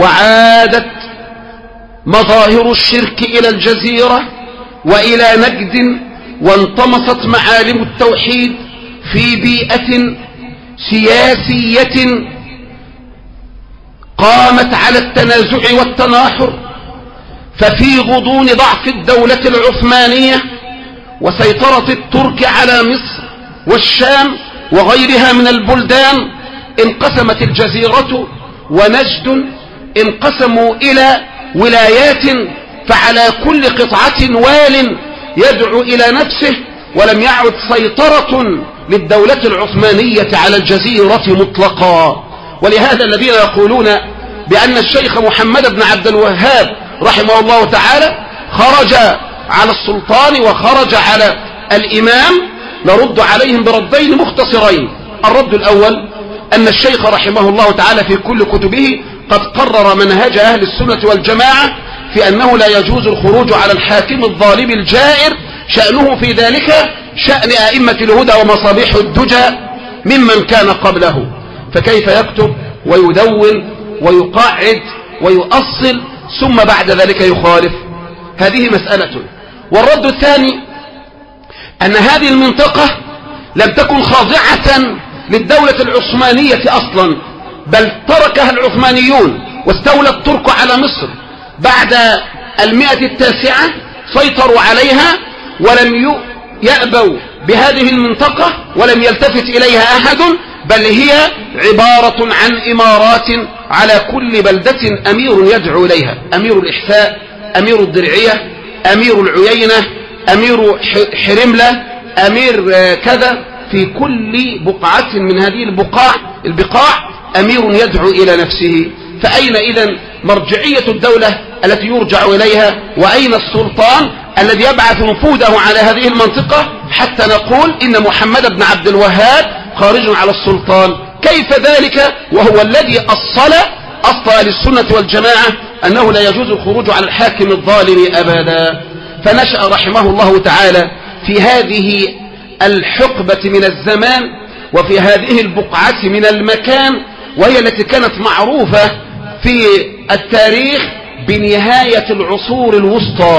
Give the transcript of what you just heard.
وعادت مظاهر الشرك إلى الجزيرة وإلى نجد وانطمست معالم التوحيد في بيئة سياسية قامت على التنازع والتناحر ففي غضون ضعف الدولة العثمانية وسيطرة الترك على مصر والشام وغيرها من البلدان انقسمت الجزيرة ونجد انقسموا إلى ولايات فعلى كل قطعة وال يدعو إلى نفسه ولم يعد سيطرة للدولة العثمانية على الجزيرة مطلقا. ولهذا الذين يقولون بأن الشيخ محمد بن عبد الوهاب رحمه الله تعالى خرج على السلطان وخرج على الإمام نرد عليهم بردين مختصرين. الرد الأول أن الشيخ رحمه الله تعالى في كل كتبه قد قرر منهج أهل السنة والجماعة في أنه لا يجوز الخروج على الحاكم الظالم الجائر شأنه في ذلك شأن أئمة الهدى ومصابيح الدجى ممن كان قبله. فكيف يكتب ويدون ويقعد ويؤصل ثم بعد ذلك يخالف؟ هذه مسألة. والرد الثاني أن هذه المنطقة لم تكن خاضعة للدولة العثمانية أصلا. بل تركها العثمانيون واستولى الترك على مصر. بعد المئة التاسعة سيطروا عليها ولم يأبوا بهذه المنطقة ولم يلتفت إليها أحد بل هي عبارة عن إمارات على كل بلدة أمير يدعو إليها. أمير الإحفاء أمير الدرعية أمير العيينة أمير حرملة أمير كذا في كل بقعة من هذه البقاع البقاع. أمير يدعو إلى نفسه فأين إذن مرجعية الدولة التي يرجع إليها؟ وأين السلطان الذي يبعث نفوذه على هذه المنطقة؟ حتى نقول إن محمد بن عبد الوهاب خارج على السلطان. كيف ذلك؟ وهو الذي أصل أصل للسنة والجماعة أنه لا يجوز الخروج على الحاكم الظالم أبدا. فنشأ رحمه الله تعالى في هذه الحقبة من الزمان وفي هذه البقعة من المكان وهي التي كانت معروفة في التاريخ بنهاية العصور الوسطى.